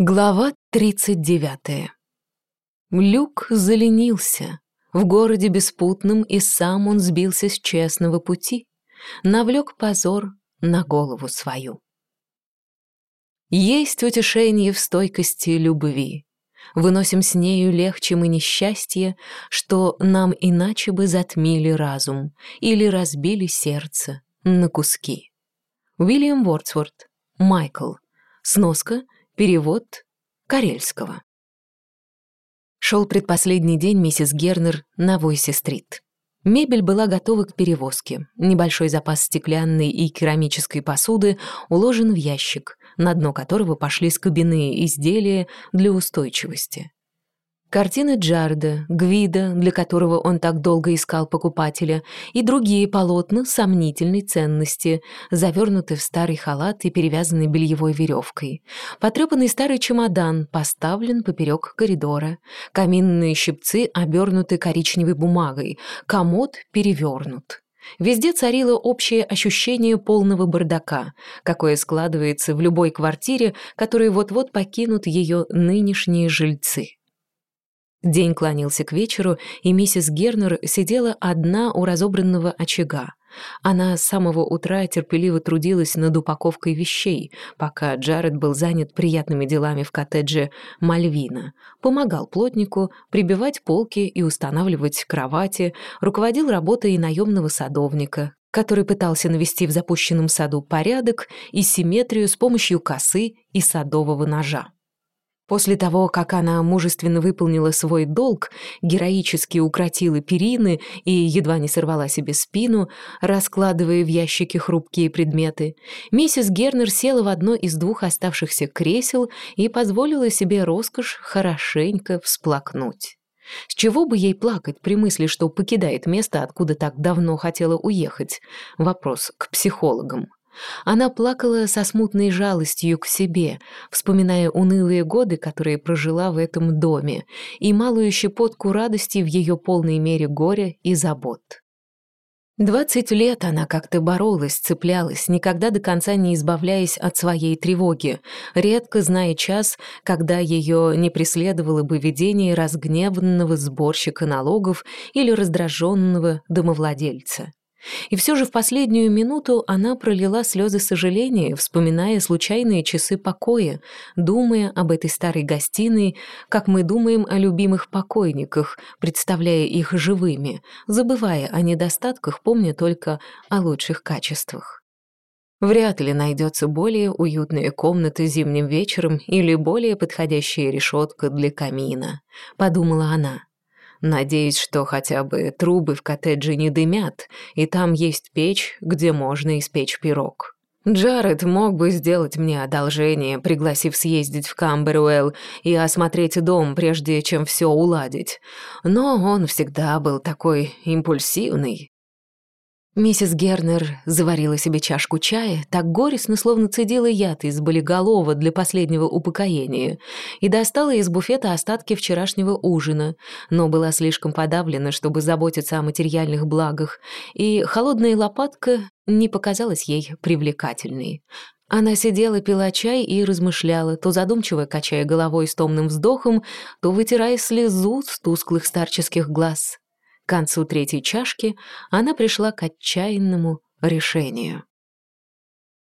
Глава 39. Люк заленился. В городе беспутном и сам он сбился с честного пути, навлек позор на голову свою. Есть утешение в стойкости любви. Выносим с нею легче мы несчастье, что нам иначе бы затмили разум или разбили сердце на куски. Уильям Вордсворт, Майкл. Сноска — Перевод Карельского. Шел предпоследний день миссис Гернер на Войсе-стрит. Мебель была готова к перевозке. Небольшой запас стеклянной и керамической посуды уложен в ящик, на дно которого пошли скобяные изделия для устойчивости. Картины Джарда, Гвида, для которого он так долго искал покупателя, и другие полотна сомнительной ценности, завернуты в старый халат и перевязанный бельевой веревкой. Потрепанный старый чемодан поставлен поперек коридора. Каминные щипцы обернуты коричневой бумагой, комод перевернут. Везде царило общее ощущение полного бардака, какое складывается в любой квартире, которой вот-вот покинут ее нынешние жильцы. День клонился к вечеру, и миссис Гернер сидела одна у разобранного очага. Она с самого утра терпеливо трудилась над упаковкой вещей, пока Джаред был занят приятными делами в коттедже Мальвина. Помогал плотнику прибивать полки и устанавливать кровати, руководил работой наемного садовника, который пытался навести в запущенном саду порядок и симметрию с помощью косы и садового ножа. После того, как она мужественно выполнила свой долг, героически укротила перины и едва не сорвала себе спину, раскладывая в ящики хрупкие предметы, миссис Гернер села в одно из двух оставшихся кресел и позволила себе роскошь хорошенько всплакнуть. С чего бы ей плакать при мысли, что покидает место, откуда так давно хотела уехать? Вопрос к психологам. Она плакала со смутной жалостью к себе, вспоминая унылые годы, которые прожила в этом доме, и малую щепотку радости в ее полной мере горя и забот. Двадцать лет она как-то боролась, цеплялась, никогда до конца не избавляясь от своей тревоги, редко зная час, когда ее не преследовало бы видение разгневанного сборщика налогов или раздраженного домовладельца. И все же в последнюю минуту она пролила слезы сожаления, вспоминая случайные часы покоя, думая об этой старой гостиной, как мы думаем о любимых покойниках, представляя их живыми, забывая о недостатках, помня только о лучших качествах. Вряд ли найдется более уютная комната зимним вечером или более подходящая решетка для камина, подумала она. Надеюсь, что хотя бы трубы в коттедже не дымят, и там есть печь, где можно испечь пирог. Джаред мог бы сделать мне одолжение, пригласив съездить в Камберуэлл и осмотреть дом, прежде чем все уладить. Но он всегда был такой импульсивный. Миссис Гернер заварила себе чашку чая, так горестно, словно цедила яд из болиголова для последнего упокоения, и достала из буфета остатки вчерашнего ужина, но была слишком подавлена, чтобы заботиться о материальных благах, и холодная лопатка не показалась ей привлекательной. Она сидела, пила чай и размышляла, то задумчиво качая головой с томным вздохом, то вытирая слезу с тусклых старческих глаз. К концу третьей чашки она пришла к отчаянному решению.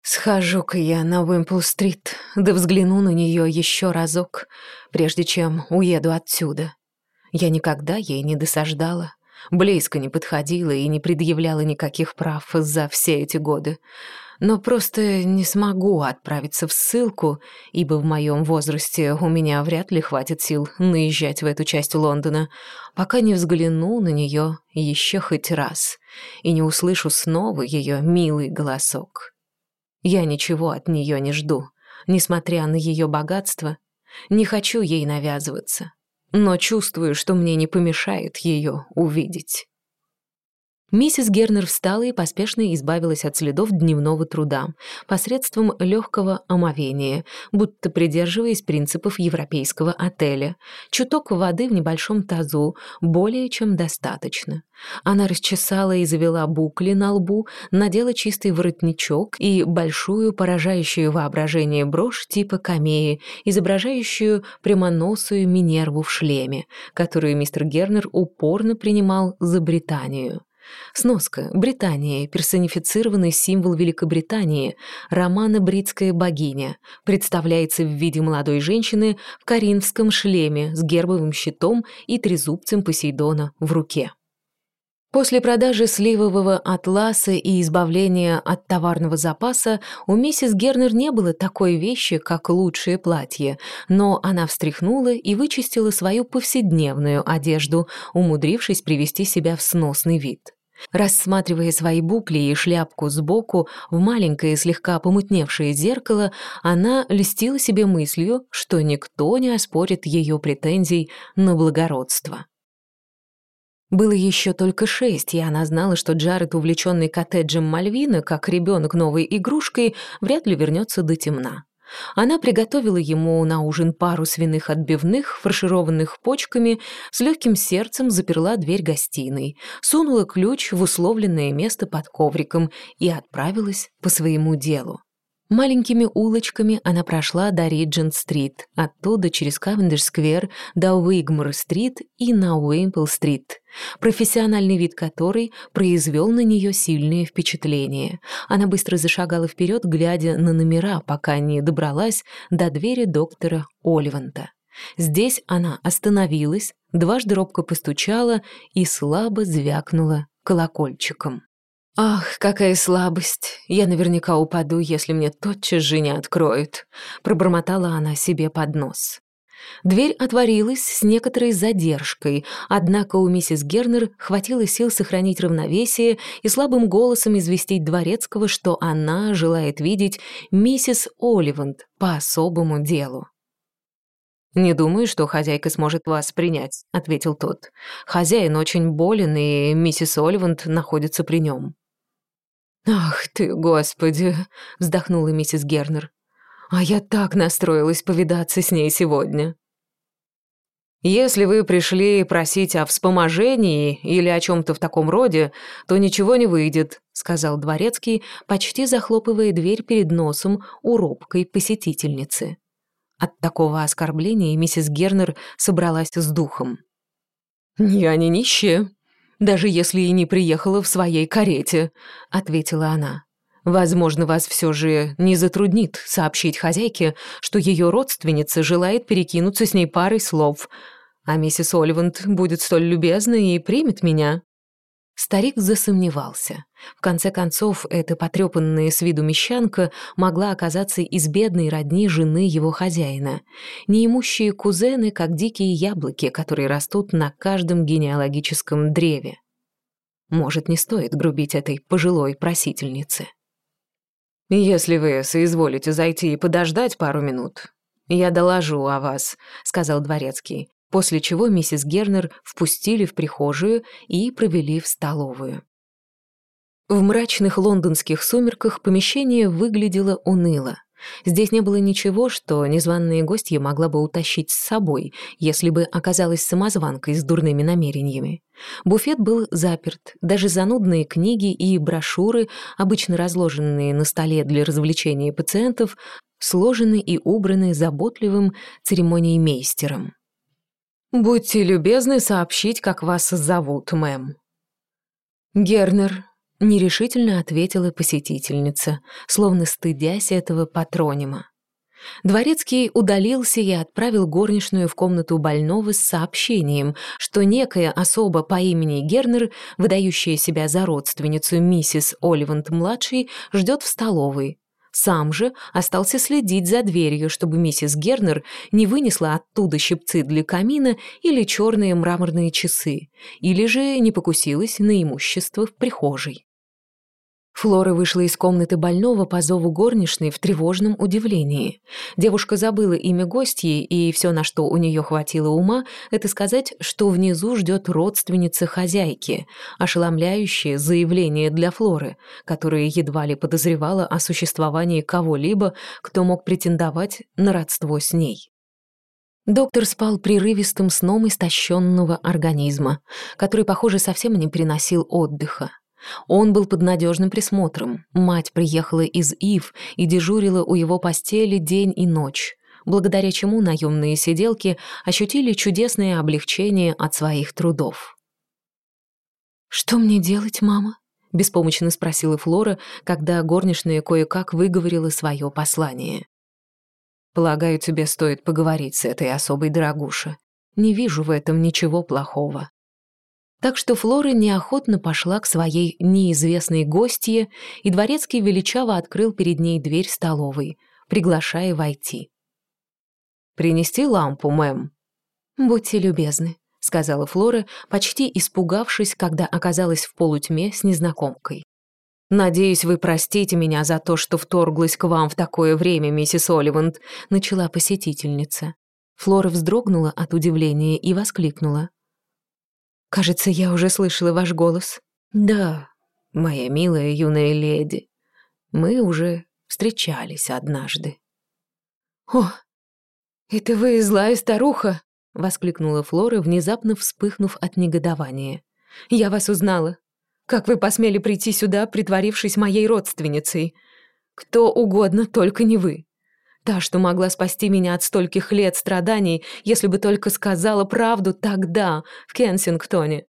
«Схожу-ка я на Уимпл-стрит, да взгляну на нее еще разок, прежде чем уеду отсюда. Я никогда ей не досаждала, близко не подходила и не предъявляла никаких прав за все эти годы. Но просто не смогу отправиться в ссылку, ибо в моем возрасте у меня вряд ли хватит сил наезжать в эту часть Лондона, пока не взгляну на нее еще хоть раз и не услышу снова ее милый голосок. Я ничего от нее не жду, несмотря на ее богатство, не хочу ей навязываться, но чувствую, что мне не помешает ее увидеть. Миссис Гернер встала и поспешно избавилась от следов дневного труда посредством легкого омовения, будто придерживаясь принципов европейского отеля. Чуток воды в небольшом тазу более чем достаточно. Она расчесала и завела букли на лбу, надела чистый воротничок и большую, поражающую воображение брошь типа камеи, изображающую прямоносую Минерву в шлеме, которую мистер Гернер упорно принимал за Британию. Сноска. Британия. Персонифицированный символ Великобритании. Романа «Бритская богиня». Представляется в виде молодой женщины в коринфском шлеме с гербовым щитом и трезубцем Посейдона в руке. После продажи сливового атласа и избавления от товарного запаса у миссис Гернер не было такой вещи, как лучшее платье, но она встряхнула и вычистила свою повседневную одежду, умудрившись привести себя в сносный вид. Рассматривая свои букли и шляпку сбоку в маленькое слегка помутневшее зеркало, она льстила себе мыслью, что никто не оспорит ее претензий на благородство. Было еще только шесть, и она знала, что Джаред, увлеченный коттеджем Мальвина, как ребенок новой игрушкой, вряд ли вернется до темна. Она приготовила ему на ужин пару свиных отбивных, фаршированных почками, с легким сердцем заперла дверь гостиной, сунула ключ в условленное место под ковриком и отправилась по своему делу. Маленькими улочками она прошла до Риджент-стрит, оттуда через Кавендиш-сквер до Уигмор-стрит и на Уимпл-стрит, профессиональный вид которой произвел на нее сильное впечатление. Она быстро зашагала вперед, глядя на номера, пока не добралась до двери доктора Оливанта. Здесь она остановилась, дважды робко постучала и слабо звякнула колокольчиком. «Ах, какая слабость! Я наверняка упаду, если мне тотчас же не откроют», — пробормотала она себе под нос. Дверь отворилась с некоторой задержкой, однако у миссис Гернер хватило сил сохранить равновесие и слабым голосом известить Дворецкого, что она желает видеть миссис Оливанд по особому делу. «Не думаю, что хозяйка сможет вас принять», — ответил тот. «Хозяин очень болен, и миссис Оливанд находится при нем». «Ах ты, господи!» — вздохнула миссис Гернер. «А я так настроилась повидаться с ней сегодня». «Если вы пришли просить о вспоможении или о чем-то в таком роде, то ничего не выйдет», — сказал дворецкий, почти захлопывая дверь перед носом у робкой посетительницы. От такого оскорбления миссис Гернер собралась с духом. «Я не нищая», даже если и не приехала в своей карете», — ответила она. «Возможно, вас все же не затруднит сообщить хозяйке, что ее родственница желает перекинуться с ней парой слов, а миссис Оливанд будет столь любезна и примет меня». Старик засомневался. В конце концов, эта потрепанная с виду мещанка могла оказаться из бедной родни жены его хозяина. Неимущие кузены, как дикие яблоки, которые растут на каждом генеалогическом древе. Может, не стоит грубить этой пожилой просительнице. «Если вы соизволите зайти и подождать пару минут, я доложу о вас», — сказал дворецкий после чего миссис Гернер впустили в прихожую и провели в столовую. В мрачных лондонских сумерках помещение выглядело уныло. Здесь не было ничего, что незваные гостья могла бы утащить с собой, если бы оказалась самозванкой с дурными намерениями. Буфет был заперт, даже занудные книги и брошюры, обычно разложенные на столе для развлечения пациентов, сложены и убраны заботливым церемониймейстером. «Будьте любезны сообщить, как вас зовут, мэм». «Гернер», — нерешительно ответила посетительница, словно стыдясь этого патронима. Дворецкий удалился и отправил горничную в комнату больного с сообщением, что некая особа по имени Гернер, выдающая себя за родственницу миссис Оливант-младшей, ждет в столовой, сам же остался следить за дверью, чтобы миссис Гернер не вынесла оттуда щипцы для камина или черные мраморные часы, или же не покусилась на имущество в прихожей. Флора вышла из комнаты больного по зову горничной в тревожном удивлении. Девушка забыла имя гостьи, и все, на что у нее хватило ума, это сказать, что внизу ждет родственница хозяйки, ошеломляющее заявление для Флоры, которая едва ли подозревала о существовании кого-либо, кто мог претендовать на родство с ней. Доктор спал прерывистым сном истощенного организма, который, похоже, совсем не приносил отдыха. Он был под надежным присмотром. Мать приехала из Ив и дежурила у его постели день и ночь, благодаря чему наемные сиделки ощутили чудесное облегчение от своих трудов. «Что мне делать, мама?» — беспомощно спросила Флора, когда горничная кое-как выговорила свое послание. «Полагаю, тебе стоит поговорить с этой особой дорогуша. Не вижу в этом ничего плохого». Так что Флора неохотно пошла к своей неизвестной гостье, и дворецкий величаво открыл перед ней дверь столовой, приглашая войти. «Принести лампу, мэм?» «Будьте любезны», — сказала Флора, почти испугавшись, когда оказалась в полутьме с незнакомкой. «Надеюсь, вы простите меня за то, что вторглась к вам в такое время, миссис Оливанд», — начала посетительница. Флора вздрогнула от удивления и воскликнула. Кажется, я уже слышала ваш голос. Да, моя милая юная леди. Мы уже встречались однажды. О, это вы злая старуха, воскликнула Флора, внезапно вспыхнув от негодования. Я вас узнала. Как вы посмели прийти сюда, притворившись моей родственницей? Кто угодно, только не вы. Та, что могла спасти меня от стольких лет страданий, если бы только сказала правду тогда, в Кенсингтоне.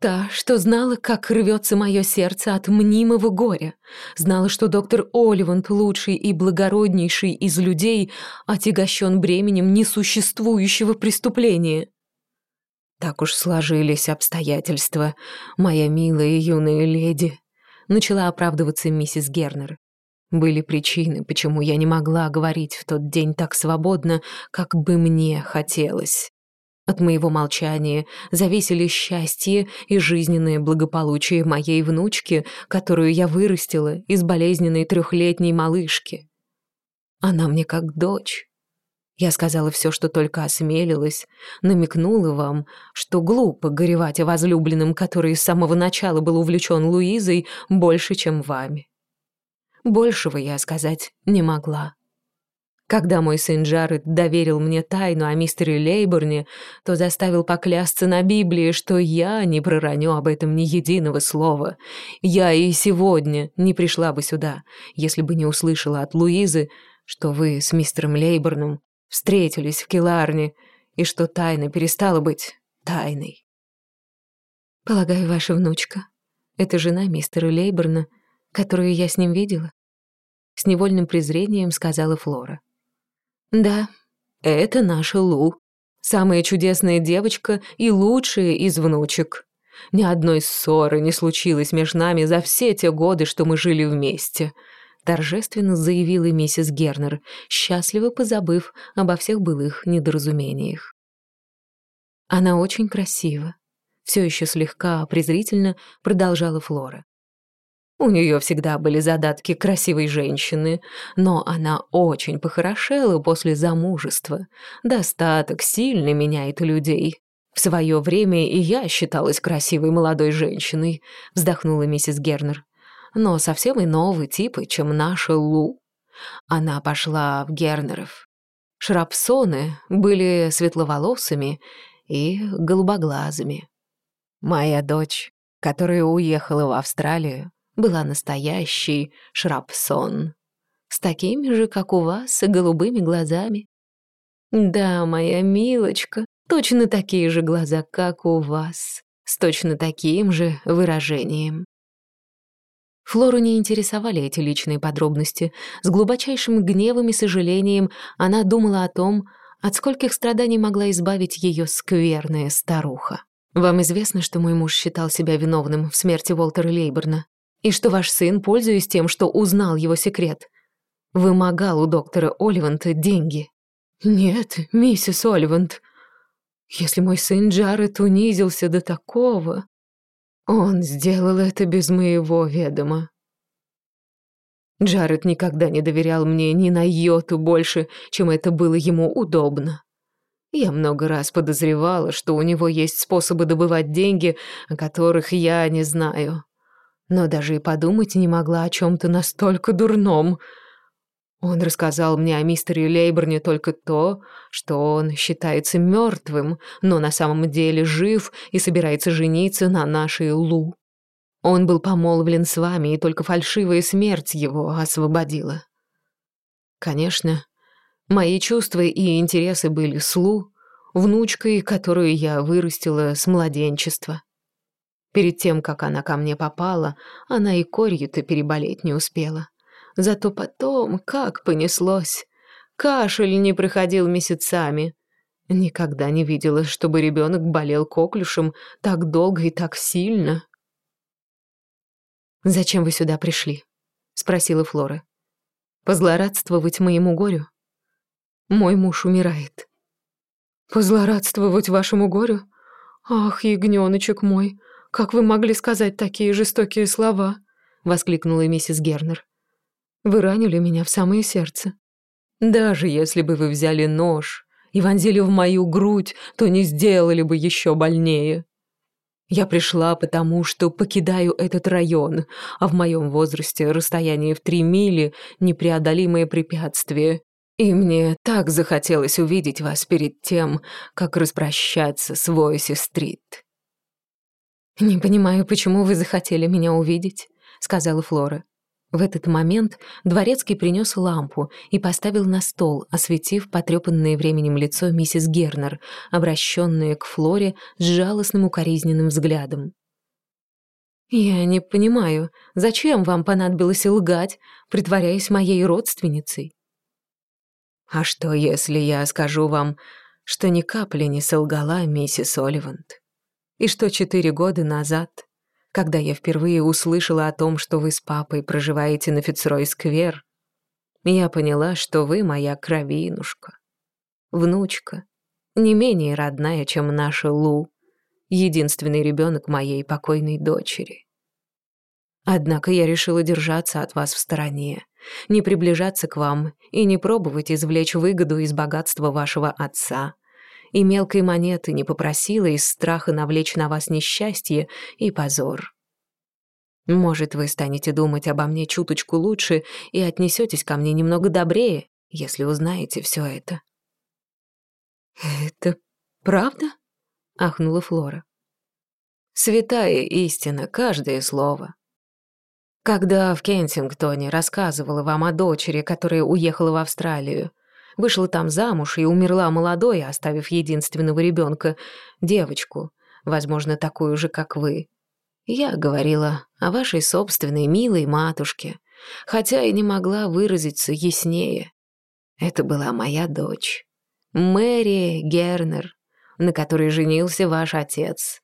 Та, что знала, как рвется мое сердце от мнимого горя. Знала, что доктор Оливанд, лучший и благороднейший из людей, отягощен бременем несуществующего преступления. Так уж сложились обстоятельства, моя милая юная леди, начала оправдываться миссис Гернер. Были причины, почему я не могла говорить в тот день так свободно, как бы мне хотелось. От моего молчания зависели счастье и жизненное благополучие моей внучки, которую я вырастила из болезненной трехлетней малышки. Она мне как дочь. Я сказала все, что только осмелилась, намекнула вам, что глупо горевать о возлюбленном, который с самого начала был увлечен Луизой больше, чем вами. Большего я сказать не могла. Когда мой сын Джаред доверил мне тайну о мистере Лейборне, то заставил поклясться на Библии, что я не пророню об этом ни единого слова. Я и сегодня не пришла бы сюда, если бы не услышала от Луизы, что вы с мистером Лейборном встретились в Келарне и что тайна перестала быть тайной. Полагаю, ваша внучка — это жена мистера Лейборна, которую я с ним видела? С невольным презрением сказала Флора. «Да, это наша Лу. Самая чудесная девочка и лучшая из внучек. Ни одной ссоры не случилось между нами за все те годы, что мы жили вместе», торжественно заявила миссис Гернер, счастливо позабыв обо всех былых недоразумениях. «Она очень красива», — все еще слегка презрительно продолжала Флора. У нее всегда были задатки красивой женщины, но она очень похорошела после замужества. Достаток сильно меняет людей. В свое время и я считалась красивой молодой женщиной, вздохнула миссис Гернер. Но совсем иного типа, чем наша Лу. Она пошла в Гернеров. Шрапсоны были светловолосыми и голубоглазыми. Моя дочь, которая уехала в Австралию, была настоящий Шрапсон. С такими же, как у вас, голубыми глазами. Да, моя милочка, точно такие же глаза, как у вас, с точно таким же выражением. Флору не интересовали эти личные подробности. С глубочайшим гневом и сожалением она думала о том, от скольких страданий могла избавить ее скверная старуха. «Вам известно, что мой муж считал себя виновным в смерти Уолтера Лейберна?» И что ваш сын, пользуясь тем, что узнал его секрет, вымогал у доктора Оливанта деньги. Нет, миссис Оливант, если мой сын Джаред унизился до такого, он сделал это без моего ведома. Джаред никогда не доверял мне ни на йоту больше, чем это было ему удобно. Я много раз подозревала, что у него есть способы добывать деньги, о которых я не знаю. Но даже и подумать не могла о чем-то настолько дурном. Он рассказал мне о мистере Лейберне только то, что он считается мертвым, но на самом деле жив и собирается жениться на нашей Лу. Он был помолвлен с вами, и только фальшивая смерть его освободила. Конечно, мои чувства и интересы были с Лу, внучкой, которую я вырастила с младенчества. Перед тем, как она ко мне попала, она и корью-то переболеть не успела. Зато потом, как понеслось. Кашель не проходил месяцами. Никогда не видела, чтобы ребенок болел коклюшем так долго и так сильно. «Зачем вы сюда пришли?» — спросила Флора. «Позлорадствовать моему горю? Мой муж умирает». «Позлорадствовать вашему горю? Ах, ягнёночек мой, как вы могли сказать такие жестокие слова?» — воскликнула миссис Гернер. «Вы ранили меня в самое сердце. Даже если бы вы взяли нож и вонзили в мою грудь, то не сделали бы еще больнее. Я пришла потому, что покидаю этот район, а в моем возрасте расстояние в три мили — непреодолимое препятствие. И мне так захотелось увидеть вас перед тем, как распрощаться с Войси-стрит». «Не понимаю, почему вы захотели меня увидеть», — сказала Флора. В этот момент дворецкий принес лампу и поставил на стол, осветив потрепанное временем лицо миссис Гернер, обращенное к Флоре с жалостным укоризненным взглядом. «Я не понимаю, зачем вам понадобилось лгать, притворяясь моей родственницей?» «А что, если я скажу вам, что ни капли не солгала миссис Оливанд, и что четыре года назад когда я впервые услышала о том, что вы с папой проживаете на Фицрой-сквер, я поняла, что вы моя кровинушка, внучка, не менее родная, чем наша Лу, единственный ребенок моей покойной дочери. Однако я решила держаться от вас в стороне, не приближаться к вам и не пробовать извлечь выгоду из богатства вашего отца — и мелкой монеты не попросила из страха навлечь на вас несчастье и позор. Может, вы станете думать обо мне чуточку лучше и отнесетесь ко мне немного добрее, если узнаете все это. «Это правда?» — ахнула Флора. «Святая истина, каждое слово. Когда в Кенсингтоне рассказывала вам о дочери, которая уехала в Австралию, Вышла там замуж и умерла молодой, оставив единственного ребенка, девочку, возможно, такую же, как вы. Я говорила о вашей собственной милой матушке, хотя и не могла выразиться яснее. Это была моя дочь, Мэри Гернер, на которой женился ваш отец.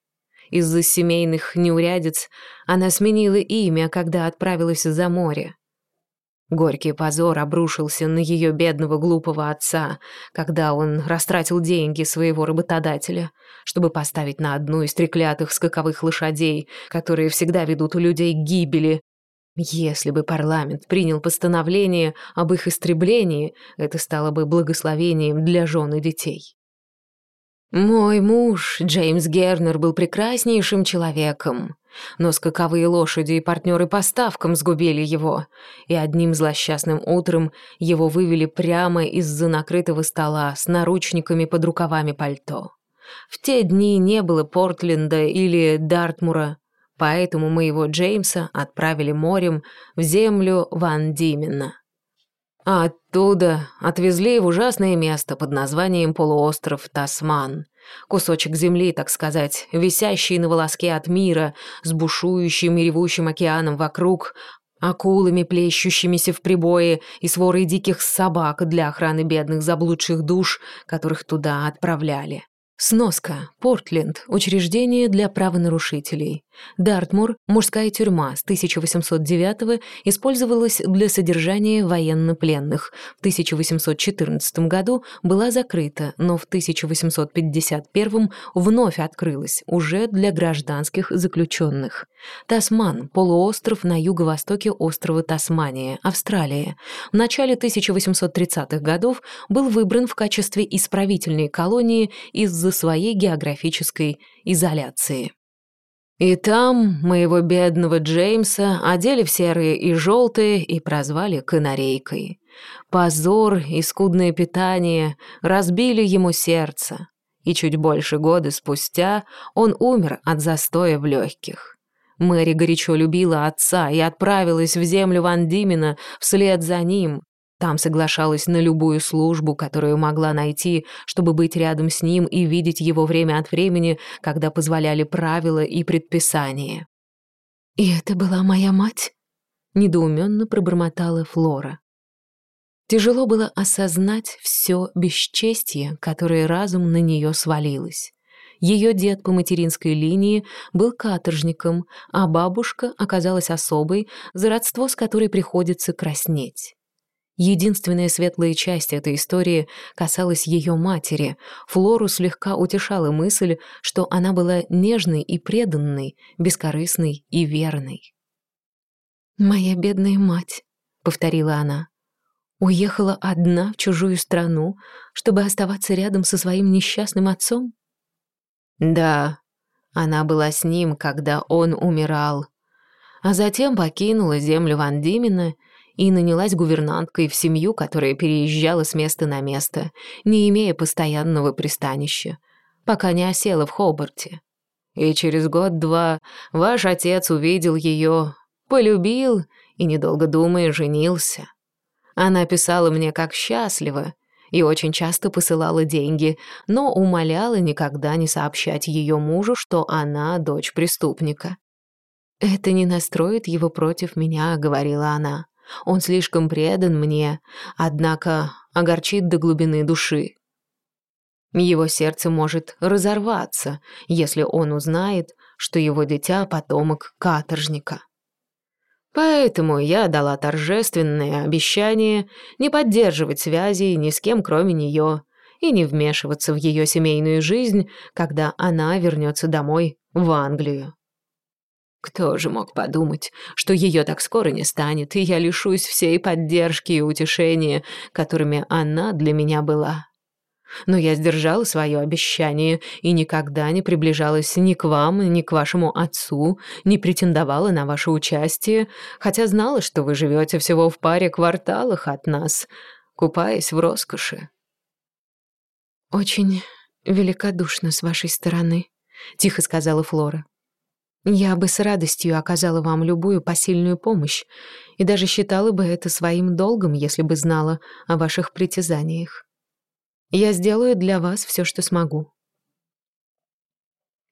Из-за семейных неурядиц она сменила имя, когда отправилась за море. Горький позор обрушился на ее бедного глупого отца, когда он растратил деньги своего работодателя, чтобы поставить на одну из треклятых скаковых лошадей, которые всегда ведут у людей к гибели. Если бы парламент принял постановление об их истреблении, это стало бы благословением для жен и детей. Мой муж, Джеймс Гернер, был прекраснейшим человеком, но скаковые лошади и партнеры по ставкам сгубили его, и одним злосчастным утром его вывели прямо из-за накрытого стола с наручниками под рукавами пальто. В те дни не было Портленда или Дартмура, поэтому моего Джеймса отправили морем в землю Ван Димена. А оттуда отвезли в ужасное место под названием полуостров Тасман. Кусочек земли, так сказать, висящий на волоске от мира, с бушующим и ревущим океаном вокруг, акулами, плещущимися в прибое и сворой диких собак для охраны бедных заблудших душ, которых туда отправляли. Сноска. Портленд. Учреждение для правонарушителей. Дартмур. Мужская тюрьма с 1809 использовалась для содержания военнопленных. В 1814 году была закрыта, но в 1851 вновь открылась, уже для гражданских заключенных. Тасман. Полуостров на юго-востоке острова Тасмания, Австралия. В начале 1830-х годов был выбран в качестве исправительной колонии из-за своей географической изоляции. И там моего бедного Джеймса одели в серые и желтые и прозвали канарейкой. Позор и скудное питание разбили ему сердце, и чуть больше года спустя он умер от застоя в легких. Мэри горячо любила отца и отправилась в землю Ван Димена вслед за ним, там соглашалась на любую службу, которую могла найти, чтобы быть рядом с ним и видеть его время от времени, когда позволяли правила и предписания. «И это была моя мать?» — недоуменно пробормотала Флора. Тяжело было осознать все бесчестье, которое разум на нее свалилось. Ее дед по материнской линии был каторжником, а бабушка оказалась особой, за родство с которой приходится краснеть. Единственная светлая часть этой истории касалась ее матери. Флору слегка утешала мысль, что она была нежной и преданной, бескорыстной и верной. «Моя бедная мать», — повторила она, — «уехала одна в чужую страну, чтобы оставаться рядом со своим несчастным отцом?» «Да, она была с ним, когда он умирал, а затем покинула землю Ван Димена и нанялась гувернанткой в семью, которая переезжала с места на место, не имея постоянного пристанища, пока не осела в Хобарте. И через год-два ваш отец увидел ее, полюбил и, недолго думая, женился. Она писала мне, как счастлива, и очень часто посылала деньги, но умоляла никогда не сообщать ее мужу, что она дочь преступника. «Это не настроит его против меня», — говорила она. Он слишком предан мне, однако огорчит до глубины души. Его сердце может разорваться, если он узнает, что его дитя — потомок каторжника. Поэтому я дала торжественное обещание не поддерживать связи ни с кем, кроме нее, и не вмешиваться в ее семейную жизнь, когда она вернется домой в Англию. Кто же мог подумать, что ее так скоро не станет, и я лишусь всей поддержки и утешения, которыми она для меня была. Но я сдержала свое обещание и никогда не приближалась ни к вам, ни к вашему отцу, не претендовала на ваше участие, хотя знала, что вы живете всего в паре кварталах от нас, купаясь в роскоши. «Очень великодушно с вашей стороны», — тихо сказала Флора. Я бы с радостью оказала вам любую посильную помощь и даже считала бы это своим долгом, если бы знала о ваших притязаниях. Я сделаю для вас все, что смогу.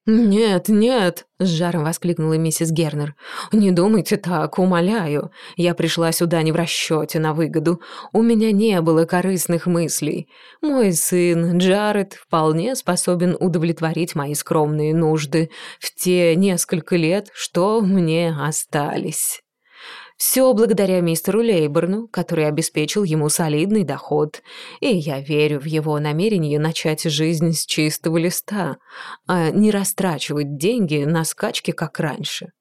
«Нет, нет!» — с жаром воскликнула миссис Гернер. «Не думайте так, умоляю. Я пришла сюда не в расчете на выгоду. У меня не было корыстных мыслей. Мой сын, Джаред, вполне способен удовлетворить мои скромные нужды в те несколько лет, что мне остались». Все благодаря мистеру Лейборну, который обеспечил ему солидный доход, и я верю в его намерение начать жизнь с чистого листа, а не растрачивать деньги на скачки, как раньше.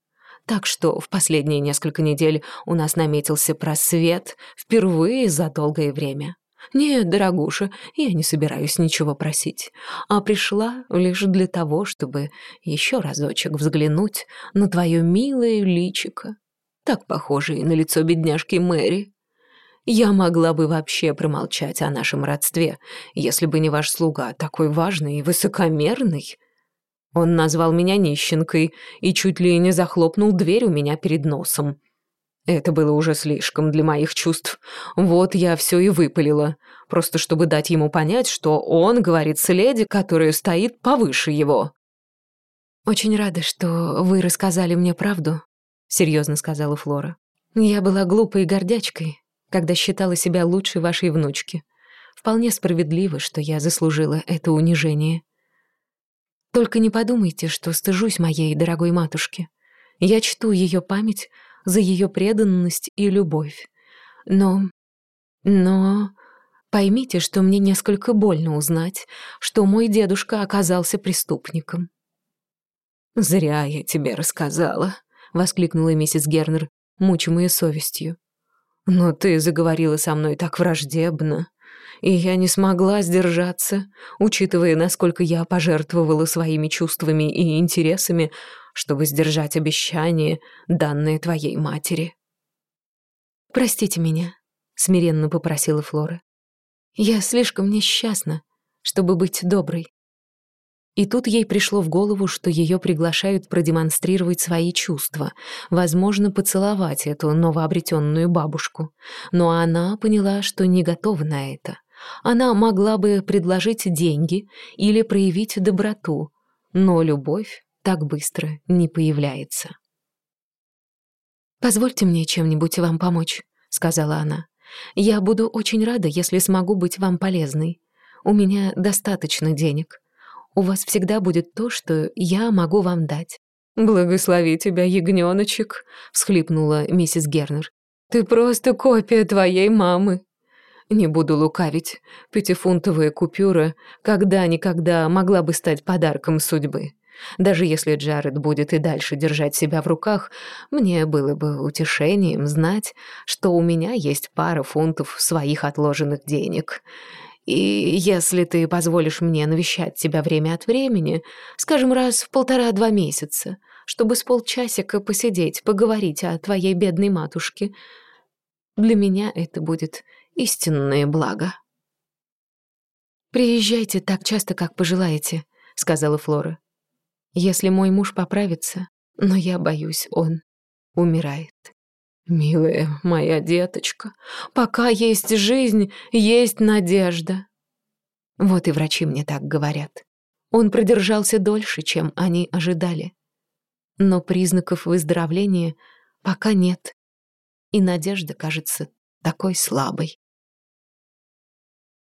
Так что в последние несколько недель у нас наметился просвет впервые за долгое время. «Нет, дорогуша, я не собираюсь ничего просить, а пришла лишь для того, чтобы еще разочек взглянуть на твое милое личико так похожие на лицо бедняжки Мэри. Я могла бы вообще промолчать о нашем родстве, если бы не ваш слуга, такой важный и высокомерный. Он назвал меня нищенкой и чуть ли не захлопнул дверь у меня перед носом. Это было уже слишком для моих чувств. Вот я все и выпалила, просто чтобы дать ему понять, что он говорит с леди, которая стоит повыше его. «Очень рада, что вы рассказали мне правду», серьезно сказала Флора. Я была глупой гордячкой, когда считала себя лучшей вашей внучки. Вполне справедливо, что я заслужила это унижение. Только не подумайте, что стыжусь моей дорогой матушки. Я чту ее память за ее преданность и любовь. Но... но... Поймите, что мне несколько больно узнать, что мой дедушка оказался преступником. «Зря я тебе рассказала», — воскликнула миссис Гернер, мучимая совестью. «Но ты заговорила со мной так враждебно, и я не смогла сдержаться, учитывая, насколько я пожертвовала своими чувствами и интересами, чтобы сдержать обещание, данное твоей матери». «Простите меня», — смиренно попросила Флора. Я слишком несчастна, чтобы быть доброй. И тут ей пришло в голову, что ее приглашают продемонстрировать свои чувства, возможно, поцеловать эту новообретенную бабушку. Но она поняла, что не готова на это. Она могла бы предложить деньги или проявить доброту, но любовь так быстро не появляется. «Позвольте мне чем-нибудь вам помочь», — сказала она. Я буду очень рада, если смогу быть вам полезной. У меня достаточно денег. У вас всегда будет то, что я могу вам дать». «Благослови тебя, ягнёночек», — всхлипнула миссис Гернер. «Ты просто копия твоей мамы». Не буду лукавить, пятифунтовая купюра когда-никогда могла бы стать подарком судьбы. Даже если Джаред будет и дальше держать себя в руках, мне было бы утешением знать, что у меня есть пара фунтов своих отложенных денег. И если ты позволишь мне навещать тебя время от времени, скажем, раз в полтора-два месяца, чтобы с полчасика посидеть, поговорить о твоей бедной матушке, для меня это будет истинное благо. «Приезжайте так часто, как пожелаете», — сказала Флора. Если мой муж поправится, но я боюсь, он умирает. Милая моя деточка, пока есть жизнь, есть надежда. Вот и врачи мне так говорят. Он продержался дольше, чем они ожидали. Но признаков выздоровления пока нет. И надежда кажется такой слабой.